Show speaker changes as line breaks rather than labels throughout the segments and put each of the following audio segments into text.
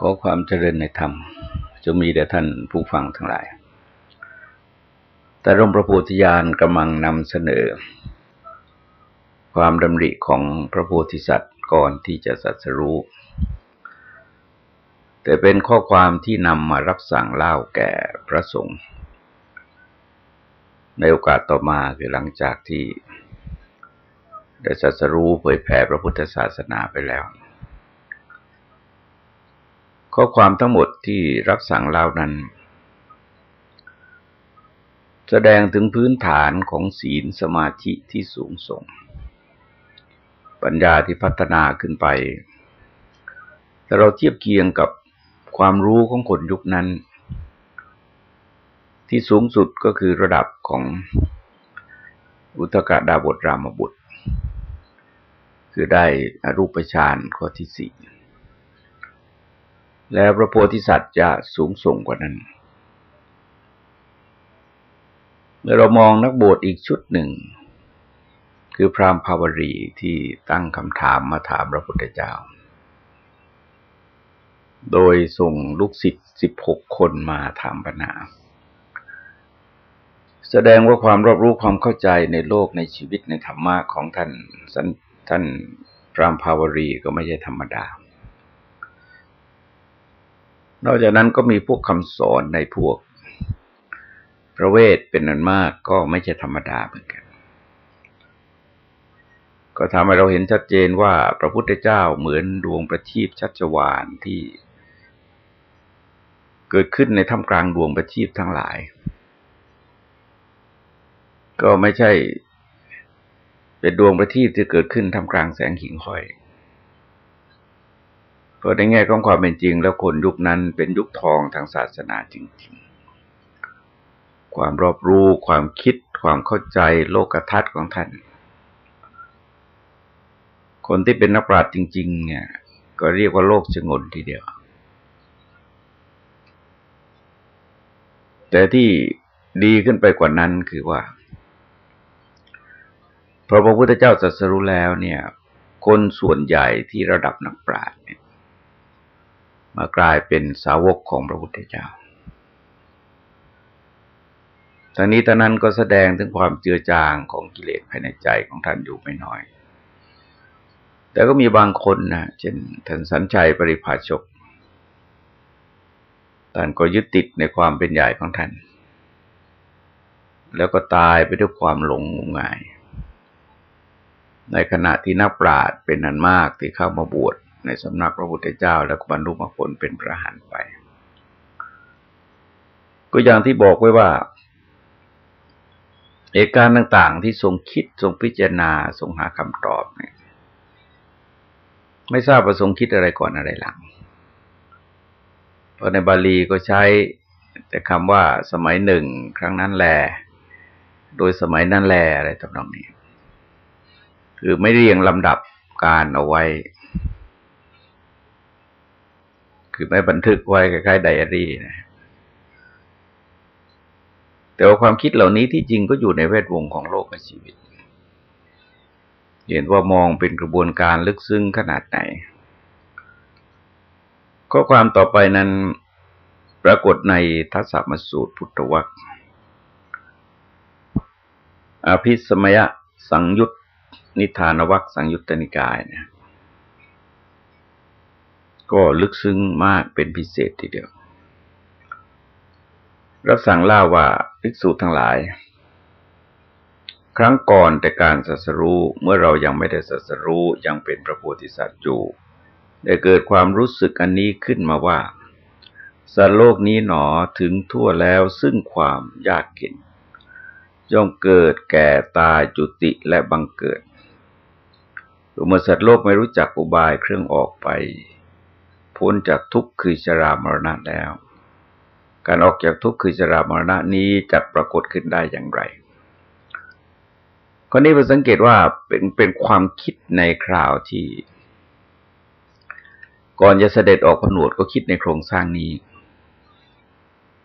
ขอความเจริญในธรรม จะมีแด่ท่านผู้ฟังทั้งหลาย แต่ร่มพระโพธิญาณกำลังนำเสนอ ความดำริของพระโพธิสัตว์ก่อนที่จะสัตรู้ แต่เป็นข้อความที่นำมารับสั่งเล่าแก่พระสงฆ์ในโอกาสต่อมาคือหลังจากที่ได้สัตรู้เผยแผ่พระพุทธศาสนาไปแล้ว ข้อความทั้งหมดที่รับสั่งเล่านั้น แสดงถึงพื้นฐานของศีลสมาธิที่สูงส่ง ปัญญาที่พัฒนาขึ้นไป แต่เราเทียบเคียงกับความรู้ของคนยุคนั้น ที่สูงสุดก็คือระดับของอุตกะดาบทรามบุตร คือได้อรูปฌานข้อที่สี่ แล้วพระโพธิสัตว์จะสูงส่งกว่านั้น เมื่อเรามองนักบวชอีกชุดหนึ่ง คือพรามภาวรีที่ตั้งคำถามมาถามพระพุทธเจ้า โดยส่งลูกศิษย์สิบหกคนมาถามปัญหา แสดงว่าความรอบรู้ความเข้าใจในโลกในชีวิตในธรรมะของท่านท่านพรามภาวรีก็ไม่ใช่ธรรมดา นอกจากนั้นก็มีพวกคำสอนในพวกพระเวทเป็นนันมากก็ไม่ใช่ธรรมดาเหมือนกัน ก็ทำให้เราเห็นชัดเจนว่าพระพุทธเจ้าเหมือนดวงประทีปชัชวานที่ เกิดขึ้นในท่ามกลางดวงประทีปทั้งหลาย ก็ไม่ใช่เป็นดวงประทีปที่เกิดขึ้นท่ามกลางแสงหิ่งห้อย เพราะในแง่ของความเป็นจริง แล้วคนยุคนั้นเป็นยุคทองทางศาสนาจริง ๆ ความรอบรู้ ความคิด ความเข้าใจโลกทัศน์ของท่าน คนที่เป็นนักปราชญ์จริง ๆ เนี่ย ก็เรียกว่าโลกชงนทีเดียว แต่ที่ดีขึ้นไปกว่านั้นคือว่าพระพุทธเจ้าตรัสรู้แล้วเนี่ย คนส่วนใหญ่ที่ระดับนักปราชญ์เนี่ย มากลายเป็นสาวกของพระพุทธเจ้าทางนี้ท่านั้นก็แสดงถึงความเจือจางของกิเลสภายในใจของท่านอยู่ไม่น้อย แต่ก็มีบางคนนะ เช่นท่านสัญชัยปริภาชก ท่านก็ยึดติดในความเป็นใหญ่ของท่าน แล้วก็ตายไปด้วยความหลงงมงาย ในขณะที่นักปราชญ์เป็นนันมากที่เข้ามาบวช ในสำนักพระพุทธเจ้า แล้วก็บรรลุมรรคผลเป็นพระหันไป ก็อย่างที่บอกไว้ว่าเหตุการณ์ต่าง ๆ ที่ทรงคิดทรงพิจารณาทรงหาคำตอบเนี่ยไม่ทราบประสงค์คิดอะไรก่อนอะไรหลัง เพราะในบาลีก็ใช้แต่คำว่าสมัยหนึ่งครั้งนั้นแล โดยสมัยนั้นแลอะไรทำนองนี้ คือไม่เรียงลำดับการเอาไว้ คือไม่บันทึกไว้คล้ายๆไดอารี่นะแต่ว่าความคิดเหล่านี้ที่จริงก็อยู่ในแวดวงของโลกชีวิต เห็นว่ามองเป็นกระบวนการลึกซึ้งขนาดไหน ข้อความต่อไปนั้นปรากฏในทัศมสูตรพุทธวักอภิสมยสังยุตนิทานวักสังยุตตนิกายเนี่ย ก็ลึกซึ้งมากเป็นพิเศษทีเดียว รับสั่งเล่าว่าภิกษุทั้งหลาย ครั้งก่อนแต่การสัสรู้เมื่อเรายังไม่ได้สัสรู้ยังเป็นพระโพธิสัตว์อยู่ ได้เกิดความรู้สึกอันนี้ขึ้นมาว่าสัตว์โลกนี้หนอถึงทั่วแล้วซึ่งความยากเข็นย่อมเกิดแก่ตายจุติและบังเกิดเมื่อสัตว์โลกไม่รู้จักอุบายเครื่องออกไป พ้นจากทุกข์คือชรามรณะแล้ว การออกจากทุกข์คือชรามรณะนี้จะปรากฏขึ้นได้อย่างไรคนนี้เราสังเกตว่าเป็นเป็นความคิดในคราวที่ ก่อนจะเสด็จออกผนวดก็คิดในโครงสร้างนี้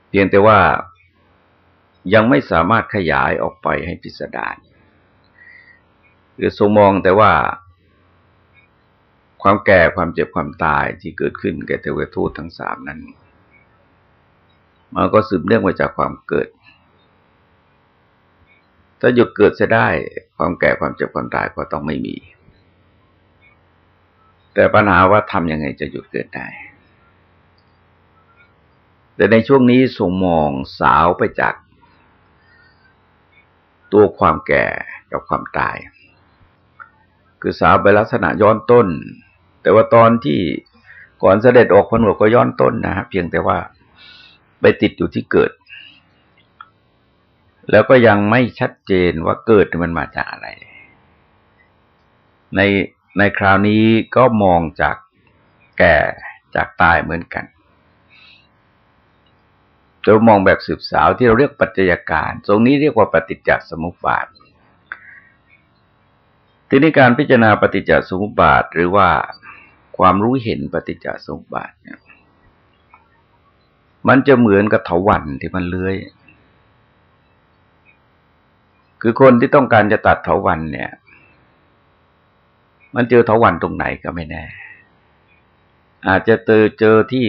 เพียงแต่ว่ายังไม่สามารถขยายออกไปให้พิสดารหรือทรงมองแต่ว่า ความแก่ความเจ็บความตายที่เกิดขึ้นแก่เทวทูตทั้งสามนั้น มันก็สืบเนื่องมาจากความเกิด ถ้าหยุดเกิดจะได้ ความแก่ความเจ็บความตายก็ต้องไม่มี แต่ปัญหาว่าทำยังไงจะหยุดเกิดได้ แต่ในช่วงนี้ส่งมองสาวไปจากตัวความแก่กับความตาย คือสาวไปลักษณะย้อนต้น แต่ว่าตอนที่ก่อนเสด็จออกพนวดก็ย้อนต้นนะฮะเพียงแต่ว่าไปติดอยู่ที่เกิด แล้วก็ยังไม่ชัดเจนว่าเกิดมันมาจากอะไร ในในคราวนี้ก็มองจากแก่จากตายเหมือนกันจะมองแบบสืบสาวที่เราเรียกปัจจัยการ ตรงนี้เรียกว่าปฏิจจสมุปบาท ทีนี้การพิจารณาปฏิจจสมุปบาทหรือว่า ความรู้เห็นปฏิจจสมุปบาทเนี่ย มันจะเหมือนกับเถาวันที่มันเลื้อย คือคนที่ต้องการจะตัดเถาวันเนี่ย มันเจอเถาวันตรงไหนก็ไม่แน่ อาจจะเจอเจอที่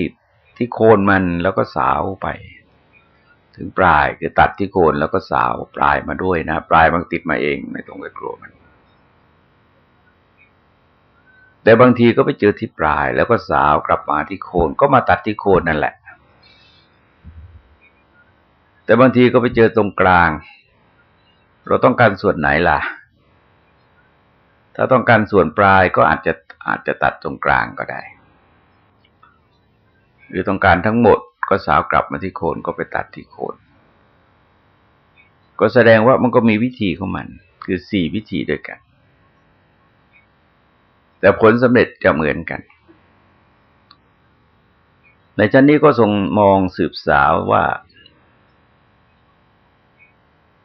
ที่โคนมันแล้วก็สาวไป ถึงปลายคือตัดที่โคนแล้วก็สาวปลายมาด้วยนะ ปลายมันติดมาเองไม่ต้องไปกลัวมัน แต่บางทีก็ไปเจอที่ปลาย แล้วก็สาวกลับมาที่โคนก็มาตัดที่โคนนั่นแหละ แต่บางทีก็ไปเจอตรงกลาง เราต้องการส่วนไหนล่ะ ถ้าต้องการส่วนปลายก็อาจจะอาจจะตัดตรงกลางก็ได้ หรือต้องการทั้งหมดก็สาวกลับมาที่โคนก็ไปตัดที่โคนก็แสดงว่ามันก็มีวิธีของมัน คือสี่วิธีด้วยกัน แต่ผลสำเร็จจะเหมือนกัน ในชั้นนี้ก็ทรงมองสืบสาวว่า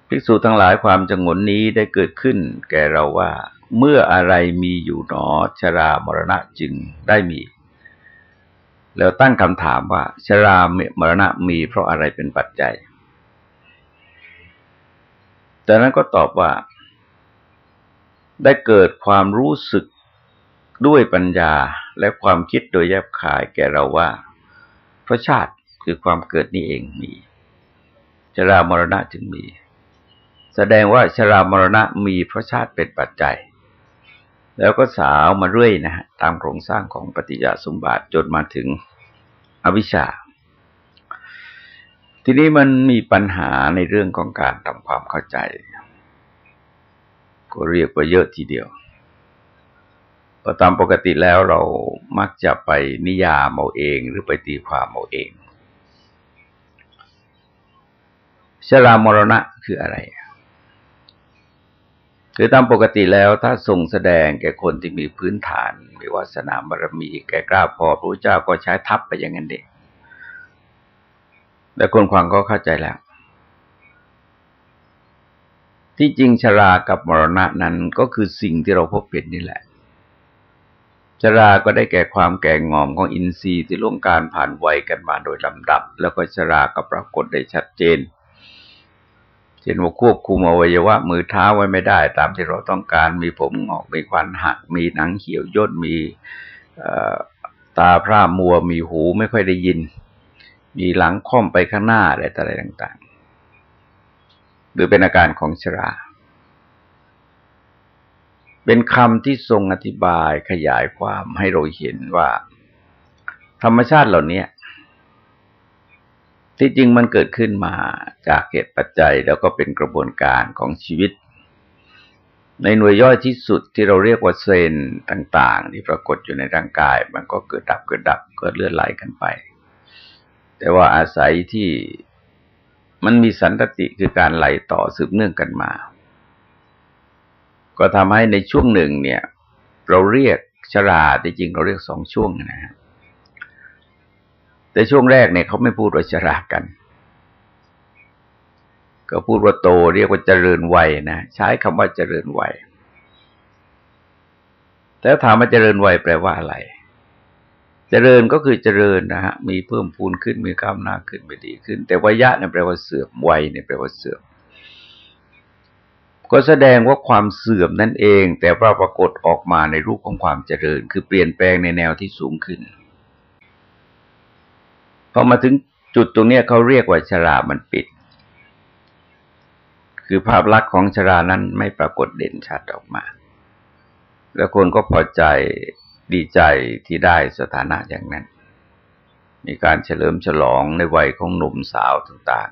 ภิกษุทั้งหลายความจงนนี้ได้เกิดขึ้น แก่เราว่า เมื่ออะไรมีอยู่หนอชรามรณะจึงได้มี แล้วตั้งคำถามว่า ชรามรณะมีเพราะอะไรเป็นปัจจัย แต่นั้นก็ตอบว่า ได้เกิดความรู้สึก ด้วยปัญญาและความคิดโดยแยบขายแก่เราว่าพระชาติคือความเกิดนี้เองมีชรามรณะจึงมี แสดงว่าชรามรณะมีพระชาติเป็นปัจจัย แล้วก็สาวมาเรื่อยนะฮะตามโครงสร้างของปฏิจจสมบัติจนมาถึงอวิชชา ทีนี้มันมีปัญหาในเรื่องของการทำความเข้าใจ ก็เรียกว่าเยอะทีเดียว พอตามปกติแล้วเรามักจะไปนิยามเอาเองหรือไปตีความเอาเองชรามรณะคืออะไรคือตามปกติแล้วถ้าทรงแสดงแก่คนที่มีพื้นฐาน มีวาสนาบารมีแก่กล้าพอพระเจ้าก็ใช้ทับไปอย่างนั้นเองแต่คนฟังก็เข้าใจแล้ว ที่จริงชรากับมรณะนั้นก็คือสิ่งที่เราพบเป็นนี่แหละ ชราก็ได้แก่ความแก่งอมของอินทรีย์ที่ล่วงการผ่านวัยกันมาโดยลำดับ แล้วก็ชราก็ปรากฏได้ชัดเจนเช่นว่าควบคุมอวัยวะมือเท้าไว้ไม่ได้ ตามที่เราต้องการมีผมงอกมีควันหัก มีหนังเหี่ยวย่นมีตาพร่ามัวมีหูไม่ค่อยได้ยิน มีหลังค่อมไปข้างหน้าอะไรอะไรต่างๆ หรือเป็นอาการของชรา เป็นคำที่ทรงอธิบายขยายความให้เราเห็นว่า ธรรมชาติเหล่านี้ที่จริงมันเกิดขึ้นมาจากเหตุปัจจัยแล้วก็เป็นกระบวนการของชีวิต ในหน่วยย่อยที่สุดที่เราเรียกว่าเซนต่างๆ ที่ปรากฏอยู่ในร่างกาย มันก็เกิดดับเกิดดับเกิดเลือนไหลกันไป แต่ว่าอาศัยที่มันมีสันตติคือการไหลต่อสืบเนื่องกันมา ก็ทำให้ในช่วงหนึ่งเนี่ย เราเรียกชราที่จริงเราเรียกสองช่วงนะครับแต่ช่วงแรกเนี่ยเขาไม่พูดว่าชรากัน ก็พูดว่าโตเรียกว่าเจริญวัยนะใช้คำว่าเจริญวัยแต่ถามว่าเจริญวัยแปลว่าอะไร เจริญก็คือเจริญนะฮะมีเพิ่มพูนขึ้นมีก้าวหน้าขึ้นไปดีขึ้น แต่วัยะเนี่ยแปลว่าเสื่อมวัยเนี่ยแปลว่าเสื่อม ก็แสดงว่าความเสื่อมนั่นเอง แต่ว่าปรากฏออกมาในรูปของความเจริญ คือเปลี่ยนแปลงในแนวที่สูงขึ้นพอมาถึงจุดตรงนี้เขาเรียกว่าชรามันปิด คือภาพลักษณ์ของชรานั้นไม่ปรากฏเด่นชัดออกมา แล้วคนก็พอใจดีใจที่ได้สถานะอย่างนั้น มีการเฉลิมฉลองในวัยของหนุ่มสาวต่าง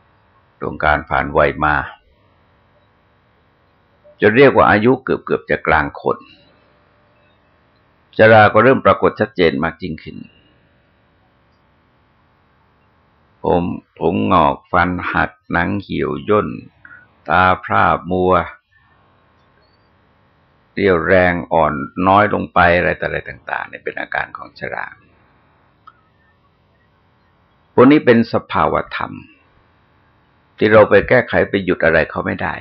ๆตรงการผ่านวัยมา จะเรียกว่าอายุเกือบเกือบจะกลางคนชราก็เริ่มปรากฏชัดเจนมากยิ่งขึ้น ผมผมงอกฟันหักหนังเหี่ยวย่น ตาพร่ามัวเรียวแรงอ่อนน้อยลงไปอะไรต่อะไรต่างๆเนี่ยเป็นอาการของชรา พวกนี้เป็นสภาวธรรม ที่เราไปแก้ไขไปหยุดอะไรเขาไม่ได้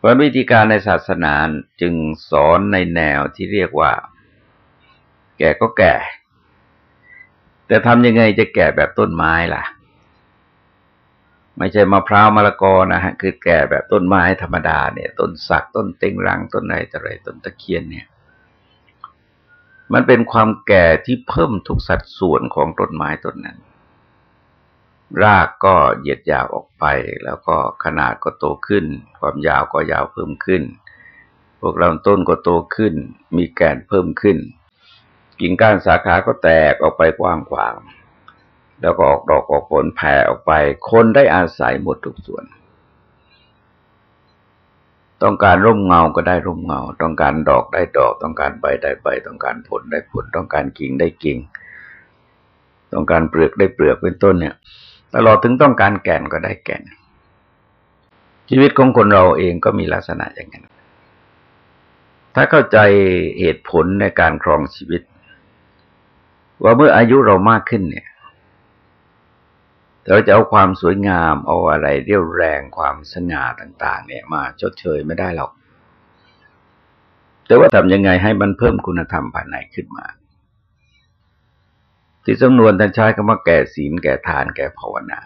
เพราะวิธีการในศาสนาจึงสอนในแนวที่เรียกว่า แก่ก็แก่ แต่ทำยังไงจะแก่แบบต้นไม้ล่ะ ไม่ใช่มะพร้าวมะละกอนะฮะ คือแก่แบบต้นไม้ธรรมดาเนี่ย ต้นสักต้นเต็งรังต้นอะไรต่ออะไรต้นตะเคียนเนี่ย มันเป็นความแก่ที่เพิ่มทุกสัดส่วนของต้นไม้ต้นนั้น รากก็เหยียดยาวออกไป แล้วก็ขนาดก็โตขึ้น ความยาวก็ยาวเพิ่มขึ้น พวกลำต้นก็โตขึ้น มีแก่นเพิ่มขึ้น กิ่งก้านสาขาก็แตกออกไปกว้างขวาง แล้วก็ออกดอกออกผลแผ่ออกไป คนได้อาศัยหมดทุกส่วน ต้องการร่มเงาก็ได้ร่มเงา ต้องการดอกได้ดอก ต้องการใบได้ใบ ต้องการผลได้ผล ต้องการกิ่งได้กิ่ง ต้องการเปลือกได้เปลือกเป็นต้นเนี่ย ตลอดถึงต้องการแก่นก็ได้แก่น ชีวิตของคนเราเองก็มีลักษณะอย่างนั้น ถ้าเข้าใจเหตุผลในการครองชีวิต ว่าเมื่ออายุเรามากขึ้นเนี่ย เราจะเอาความสวยงาม เอาอะไรเรียวแรงความสง่าต่าง ๆ เนี่ยมาชดเชยไม่ได้หรอก แต่ว่าทำยังไงให้มันเพิ่มคุณธรรมภายในขึ้นมา ที่จำนวนท่านใช้คำว่าแก่ศีลแก่ทานแก่ภาวนา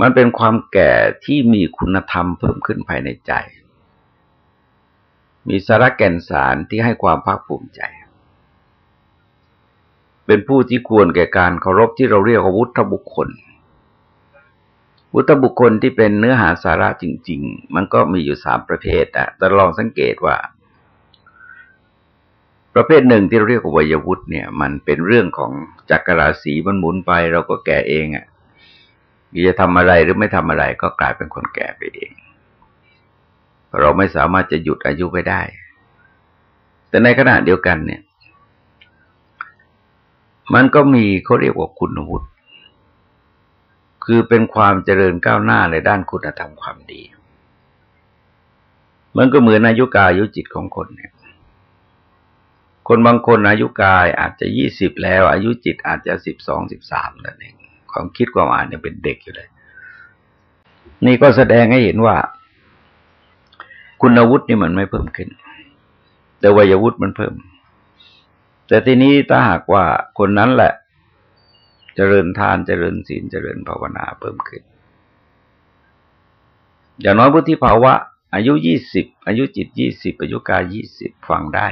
มันเป็นความแก่ที่มีคุณธรรมเพิ่มขึ้นภายในใจ มีสาระแก่นสารที่ให้ความภาคภูมิใจ เป็นผู้ที่ควรแก่การเคารพที่เราเรียกว่าวุฒิบุคคล วุฒิบุคคลที่เป็นเนื้อหาสาระจริง ๆ มันก็มีอยู่สามประเภทอะแต่ลองสังเกตว่า ประเภทหนึ่งที่เราเรียกว่าวัยวุฒิเนี่ย มันเป็นเรื่องของจักรราศีมันหมุนไป เราก็แก่เองอะ่ะจะทำอะไรหรือไม่ทำอะไรก็กลายเป็นคนแก่ไปเอง เราไม่สามารถจะหยุดอายุไปได้ แต่ในขณะเดียวกันเนี่ย มันก็มีเขาเรียกว่าคุณวุฒิคือเป็นความเจริญก้าวหน้าในด้านคุณธรรมความดี มันก็เหมือนอายุกายอายุจิตของคนเนี่ย คนบางคนอายุกายอาจจะยี่สิบแล้ว อายุจิตอาจจะสิบสองสิบสามนั่นเองความคิดความอ่านเนี่ยเป็นเด็กอยู่เลย นี่ก็แสดงให้เห็นว่า คุณวุฒินี่มันไม่เพิ่มขึ้น แต่วัยวุฒิมันเพิ่ม แต่ทีนี้ถ้าหากว่าคนนั้นแหละเจริญทานเจริญศีลเจริญภาวนาเพิ่มขึ้น อย่างน้อยพุทธิภาวะ อายุยี่สิบอายุจิตยี่สิบอายุกายยี่สิบฟังได้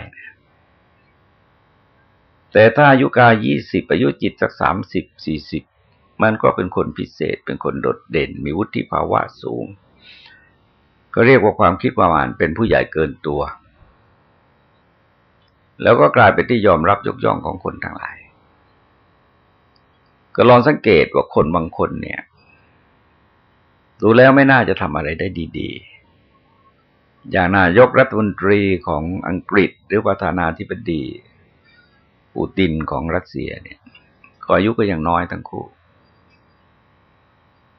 แต่ถ้าอายุกายยี่สิบอายุจิตสักสามสิบสี่สิบมันก็เป็นคนพิเศษ เป็นคนโดดเด่น มีวุฒิภาวะสูง ก็เรียกว่าความคิดประมาณเป็นผู้ใหญ่เกินตัว แล้วก็กลายเป็นที่ยอมรับยกย่องของคนทั้งหลาย ก็ลองสังเกตว่าคนบางคนเนี่ย ดูแล้วไม่น่าจะทำอะไรได้ดีๆ อย่างนายกรัฐมนตรีของอังกฤษหรือประธานาธิบดี ปูตินของรัสเซียเนี่ยก็อายุก็ยังน้อยทั้งคู่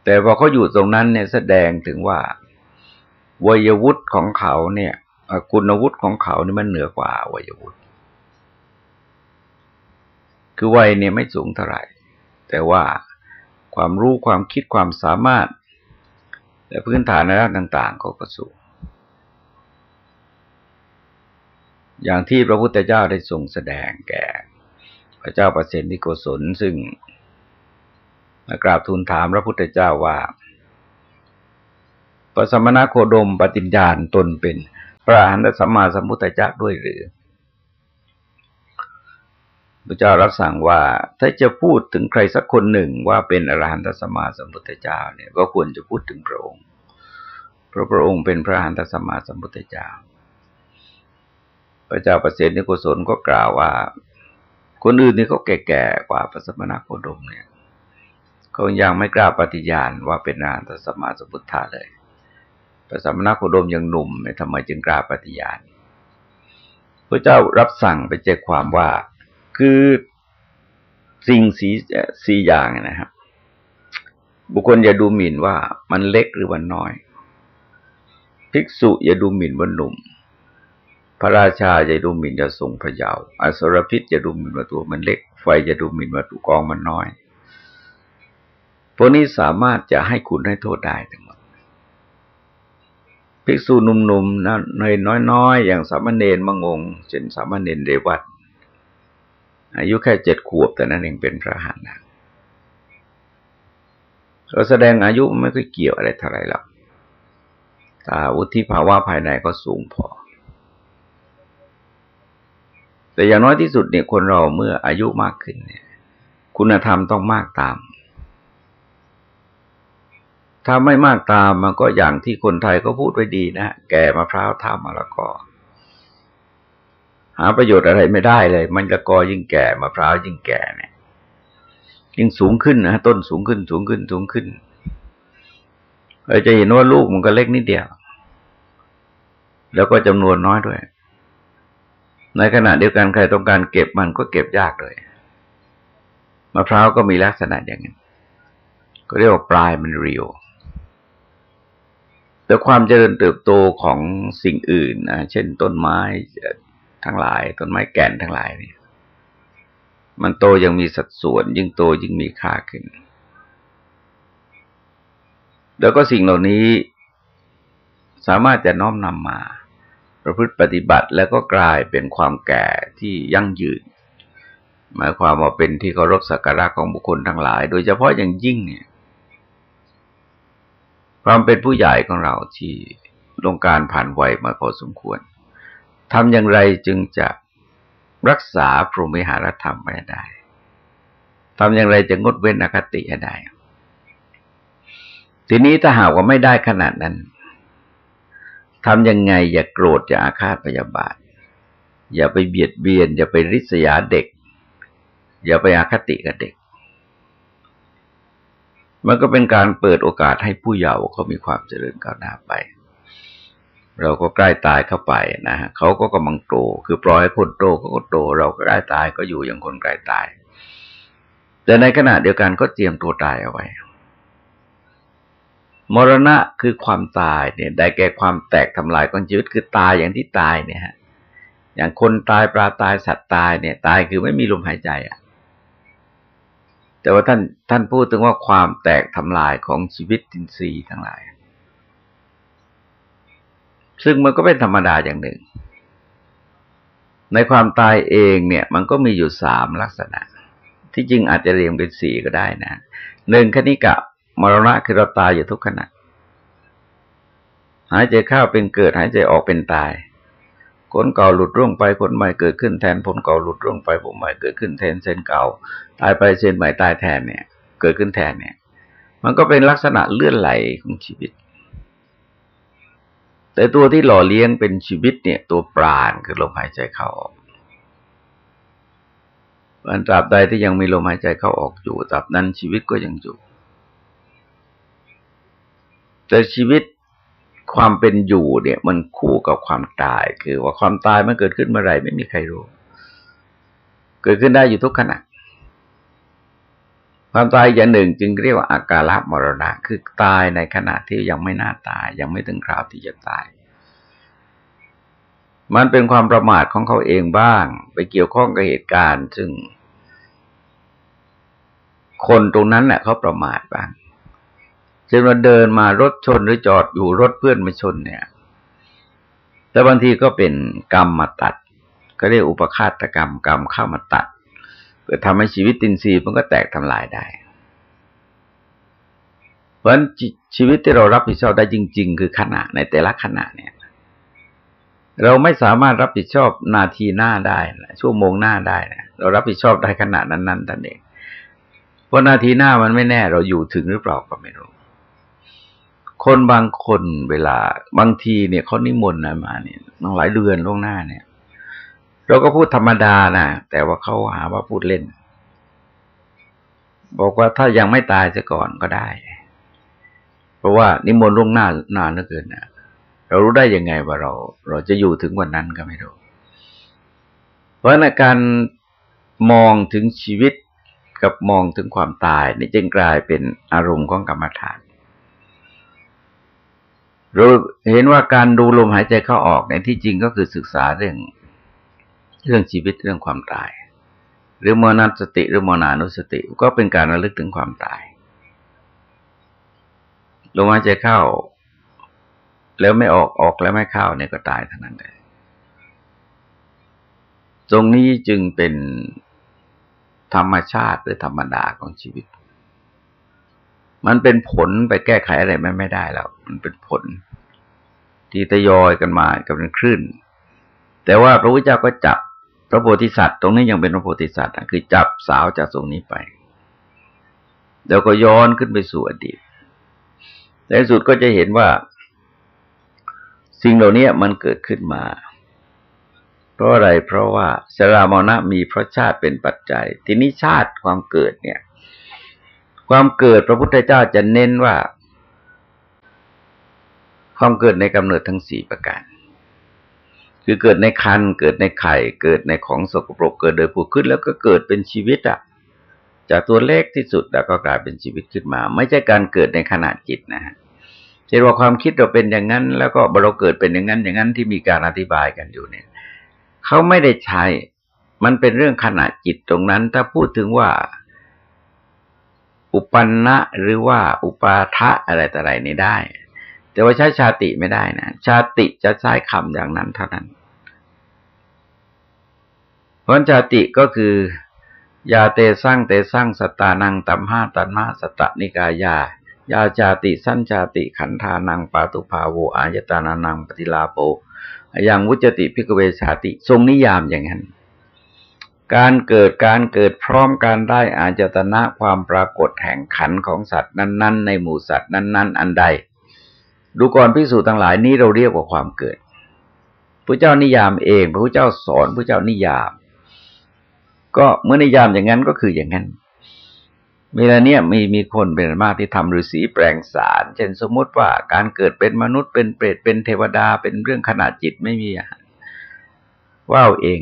แต่พอเขาอยู่ตรงนั้นเนี่ยแสดงถึงว่าวัยวุฒิของเขาเนี่ยคุณวุฒิของเขานี่มันเหนือกว่าวัยวุฒิคือวัยเนี่ยไม่สูงเท่าไหร่ แต่ว่าความรู้ความคิดความสามารถ และพื้นฐานในด้านต่างๆเขาก็สูง อย่างที่พระพุทธเจ้าได้ทรงแสดงแก่ พระเจ้าประเสนิโกศลซึ่งมากราบทูลถามพระพุทธเจ้าว่าพระสมณโคดมปฏิญญาณตนเป็นพระอรหันตสัมมาสัมพุทธเจ้าด้วยหรือพระเจ้ารับสั่งว่าถ้าจะพูดถึงใครสักคนหนึ่งว่าเป็นอรหันตสัมมาสัมพุทธเจ้าเนี่ยก็ควรจะพูดถึงพระองค์ เพราะพระองค์เป็นพระอรหันตสัมมาสัมพุทธเจ้า พระเจ้าประเสริฐนิโกศลก็กล่าวว่า คนอื่นนี่เขาแก่ๆกว่าพระสมณโคดมเนี่ยเขายังไม่กล้าปฏิญาณว่าเป็นอรหันตสมาสมพุทธะเลย พระสมณโคดมยังหนุ่มทำไมจึงกล้าปฏิญาณพระเจ้ารับสั่งไปใจความว่าคือสิ่งสีสีอย่างนะครับ บุคคลอย่าดูหมิ่นว่ามันเล็กหรือว่าน้อย ภิกษุอย่าดูหมิ่นว่าหนุ่ม พระราชาอย่าดูหมิ่นว่าทรงพระเยาว์อสรพิษอย่าดูหมิ่นว่าตัวมันเล็ก ไฟอย่าดูหมิ่นว่าตัวกองมันน้อยพวกนี้สามารถจะให้คุณให้โทษได้ทั้งหมดภิกษุหนุ่มๆนะเนยน้อยๆ อย่างสามเณรมงงเช่นสามเณรเรวัตอายุแค่เจ็ดขวบแต่นั้นเองเป็นพระหันนะเราแสดงอายุไม่ค่อยเกี่ยวอะไรเท่าไรหรอกแตาวุฒิภาวะภายในก็สูงพอ แต่อย่างน้อยที่สุดเนี่ยคนเราเมื่ออายุมากขึ้นเนี่ย คุณธรรมต้องมากตาม ถ้าไม่มากตามมันก็อย่างที่คนไทยก็พูดไว้ดีนะแก่มะพร้าวท่ามะละกอหาประโยชน์อะไรไม่ได้เลย มันจะกอยิ่งแก่มะพร้าวยิ่งแก่เนี่ยยิ่งสูงขึ้นนะต้นสูงขึ้นสูงขึ้นสูงขึ้นเราจะเห็นว่าลูกมันก็เล็กนิดเดียว แล้วก็จำนวนน้อยด้วย ในขณะเดียวกันใครต้องการเก็บมันก็เก็บยากเลยมะพร้าวก็มีลักษณะอย่างนั้นก็เรียกว่าปลายมันเรียว แต่ความเจริญเติบโตของสิ่งอื่นนะเช่นต้นไม้ทั้งหลาย ต้นไม้แก่นทั้งหลายนี่มันโตยังมีสัดส่วน ยิ่งโตยิ่งมีค่าขึ้น แล้วก็สิ่งเหล่านี้สามารถจะน้อมนำมา ประพฤติปฏิบัติแล้วก็กลายเป็นความแก่ที่ยั่งยืน หมายความว่าเป็นที่เคารพสักการะของบุคคลทั้งหลาย โดยเฉพาะอย่างยิ่งเนี่ย ความเป็นผู้ใหญ่ของเราที่ลงการผ่านวัยมาพอสมควรทำอย่างไรจึงจะรักษาพรหมิหารธรรมไว้ได้ทำอย่างไรจะงดเว้นอคติให้ได้ ทีนี้ถ้าหากว่าไม่ได้ขนาดนั้น ทำยังไงอย่าโกรธอย่าอาฆาตพยาบาท อย่าไปเบียดเบียน อย่าไปริษยาเด็ก อย่าไปอาคติกับเด็ก มันก็เป็นการเปิดโอกาสให้ผู้เยาว์เขามีความเจริญก้าวหน้าไป เราก็ใกล้ตายเข้าไปนะฮะเขาก็กำลังโตคือปล่อยให้คนโตก็โต เราก็ใกล้ตายก็อยู่อย่างคนใกล้ตาย แต่ในขณะเดียวกันก็เตรียมตัวตายเอาไว้ มรณะคือความตายเนี่ย ได้แก่ความแตกทำลายของชีวิตคือตายอย่างที่ตายเนี่ยฮะ อย่างคนตายปลาตายสัตว์ตายเนี่ย ตายคือไม่มีลมหายใจอะ แต่ว่าท่านท่านพูดถึงว่าความแตกทำลายของชีวิตตินทรีย์ทั้งหลาย ซึ่งมันก็เป็นธรรมดาอย่างหนึ่ง ในความตายเองเนี่ย มันก็มีอยู่สามลักษณะ ที่จริงอาจจะเรียงเป็นสี่ก็ได้นะหนึ่งคณิกะ มรณะคือเราตายอยู่ทุกขณะ หายใจเข้าเป็นเกิด หายใจออกเป็นตายผลเก่าหลุดร่วงไปผลใหม่เกิดขึ้นแทนผลเก่าหลุดร่วงไปผลใหม่เกิดขึ้นแทนเส้นเก่า ตายไปเส้นใหม่ตายแทนเนี่ย เกิดขึ้นแทนเนี่ย มันก็เป็นลักษณะเลื่อนไหลของชีวิต แต่ตัวที่หล่อเลี้ยงเป็นชีวิตเนี่ย ตัวปราณคือลมหายใจเข้าออกวันตราบใดที่ยังมีลมหายใจเข้าออกอยู่ตราบนั้นชีวิตก็ยังอยู่ แต่ชีวิตความเป็นอยู่เนี่ย มันคู่กับความตาย คือว่าความตายมันเกิดขึ้นเมื่อไหร่ไม่มีใครรู้ เกิดขึ้นได้อยู่ทุกขณะความตายอย่างหนึ่งจึงเรียกว่าอาการละมรณะ คือตายในขณะที่ยังไม่น่าตาย ยังไม่ถึงคราวที่จะตาย มันเป็นความประมาทของเขาเองบ้าง ไปเกี่ยวข้องกับเหตุการณ์ ซึ่ง คนตรงนั้นแหละเขาประมาทบ้าง จนมาเดินมารถชนหรือจอดอยู่รถเพื่อนมาชนเนี่ย แต่บางทีก็เป็นกรรมมาตัด ก็เรียกอุปคาตกรรมกรรมเข้ามาตัดเพื่อทำให้ชีวิตตินทรีย์มันก็แตกทำลายได้ เพราะฉะนั้นชีวิตที่เรารับผิดชอบได้จริง ๆ คือขณะในแต่ละขณะเนี่ย เราไม่สามารถรับผิดชอบนาทีหน้าได้นะชั่วโมงหน้าได้นะเรารับผิดชอบได้ขณะนั้นๆนั่นเองเพราะนาทีหน้ามันไม่แน่ เราอยู่ถึงหรือเปล่าก็ไม่รู้ คนบางคนเวลาบางทีเนี่ยเขานิมนต์มาเนี่ยตั้งหลายเดือนล่วงหน้าเนี่ย เราก็พูดธรรมดานะแต่ว่าเขาหาว่าพูดเล่น บอกว่าถ้ายังไม่ตายจะก่อนก็ได้ เพราะว่านิมนต์ล่วงหน้านานเหลือเกินนะเรารู้ได้ยังไงว่าเรา เราจะอยู่ถึงวันนั้นก็ไม่รู้ เพราะในการมองถึงชีวิตกับมองถึงความตายนี่จึงกลายเป็นอารมณ์ของกรรมฐาน เราเห็นว่าการดูลมหายใจเข้าออกในที่จริงก็คือศึกษาเรื่อง เรื่องชีวิตเรื่องความตาย หรือมรณสติหรือมรณานุสติ ก็เป็นการระลึกถึงความตายลมหายใจเข้า แล้วไม่ออกออกแล้วไม่เข้าเนี่ยก็ตายเท่านั้นเลยตรงนี้จึงเป็นธรรมชาติหรือธรรมดาของชีวิต มันเป็นผลไปแก้ไขอะไรไม่ไม่ได้แล้ว มันเป็นผล ที่ตยอยกันมากับเป็นคลื่น แต่ว่าพระพุทธเจ้าก็จับพระโพธิสัตว์ตรงนี้ยังเป็นพระโพธิสัตว์คือจับสาวจากตรงนี้ไป แล้วก็ย้อนขึ้นไปสู่อดีตในสุดก็จะเห็นว่า สิ่งเหล่านี้มันเกิดขึ้นมา เพราะอะไรเพราะว่าสรามณะมีเพราะชาติเป็นปัจจัย ทีนี้ชาติความเกิดเนี่ย ความเกิดพระพุทธเจ้าจะเน้นว่า ความเกิดในกำเนิดทั้งสี่ประการคือเกิดในคันเกิดในไข่เกิดในของสกปรกเกิดโดยผู้ขึ้นแล้วก็เกิดเป็นชีวิตอะ จากตัวเลขที่สุดแล้วก็กลายเป็นชีวิตขึ้นมา ไม่ใช่การเกิดในขณะจิตนะฮะเช่นว่าความคิดเราเป็นอย่างนั้น แล้วก็เราเกิดเป็นอย่างนั้นอย่างนั้นที่มีการอธิบายกันอยู่เนี่ยเขาไม่ได้ใช้ มันเป็นเรื่องขณะจิตตรงนั้น ถ้าพูดถึงว่า อุปันนะหรือว่าอุปาทะอะไรต่ออะไรนี่ได้ แต่ว่าใช้ชาติไม่ได้นะชาติจะใช้คำอย่างนั้นเท่านั้นเพราะชาติก็คือยาเตสร้างเตสร้างสตานังตัมห้าตันมาสตนิกายา ยาจาติสั้นจาติขันธานังปาตุภาโวอายตานานังปฏิลาโป อย่างวุจติพิกเวชาติ ทรงนิยามอย่างนั้น การเกิดการเกิดพร้อมกันได้อาจตนะความปรากฏแห่งขันของสัตว์นั้น ๆ ในหมู่สัตว์นั้น ๆ อันใด ดูก่อนพิสูจน์ทั้งหลายนี้เราเรียกว่าความเกิดพระเจ้านิยามเองพระเจ้าสอนพระเจ้านิยาม ก็เมื่อนิยามอย่างนั้นก็คืออย่างนั้นเวลาเนี้ยมีมีคนเป็นมากที่ทำฤาษีแปลงสารเช่นสมมติว่าการเกิดเป็นมนุษย์เป็นเปรตเป็นเทวดาเป็นเรื่องขนาดจิตไม่มีว่าวเอง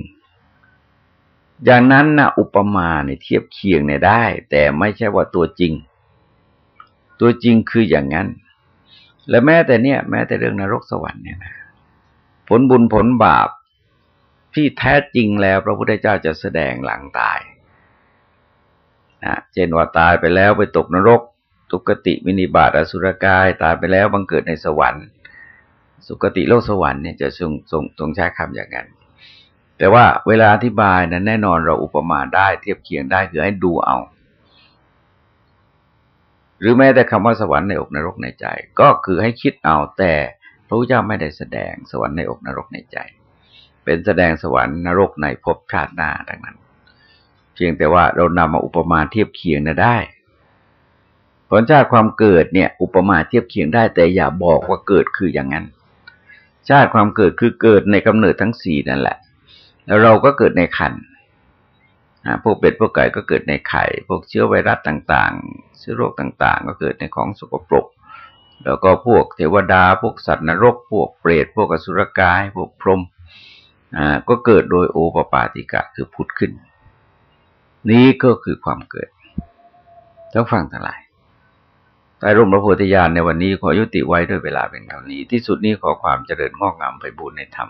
อย่างนั้นนะอุปมาเนี่ยเทียบเคียงเนี่ยได้ แต่ไม่ใช่ว่าตัวจริง ตัวจริงคืออย่างนั้น และแม้แต่เนี่ย แม้แต่เรื่องนรกสวรรค์เนี่ยนะผลบุญผลบาปที่แท้จริงแล้ว พระพุทธเจ้าจะแสดงหลังตายนะเช่นว่าตายไปแล้วไปตกนรก ทุกติมินิบาตอสุรกาย ตายไปแล้วบังเกิดในสวรรค์ สุกติโลกสวรรค์เนี่ยจะทรงทรงทรงใช้คำอย่างนั้น แต่ว่าเวลาอธิบายนั้นแน่นอนเราอุปมาได้เทียบเคียงได้คือให้ดูเอา หรือแม้แต่คำว่าสวรรค์ในอกนรกในใจ ก็คือให้คิดเอาแต่พระพุทธเจ้าไม่ได้แสดงสวรรค์ในอกนรกในใจ เป็นแสดงสวรรค์นรกในภพชาติหน้าดังนั้น เพียงแต่ว่าเรานำมาอุปมาเทียบเคียงนะได้ผลชาติความเกิดเนี่ย อุปมาเทียบเคียงได้ แต่อย่าบอกว่าเกิดคืออย่างนั้น ชาติความเกิดคือเกิดในกำเนิดทั้งสี่นั่นแหละ แล้วเราก็เกิดในคันพวกเป็ดพวกไก่ก็เกิดในไข่ พวกเชื้อไวรัสต่างๆ เชื้อโรคต่างๆ ก็เกิดในของสกปรก แล้วก็พวกเทวดา พวกสัตว์นรก พวกเปรต พวกอสุรกาย พวกพรหมก็เกิดโดยโอปปาติกะคือพุทธขึ้น นี้ก็คือความเกิดทั้งฟังทั้งหลายใต้ร่มพระโพธิญาณในวันนี้ขอยุติไว้ด้วยเวลาเป็นเท่านี้ ที่สุดนี้ขอความเจริญงอกงามไปบูรณนธรรม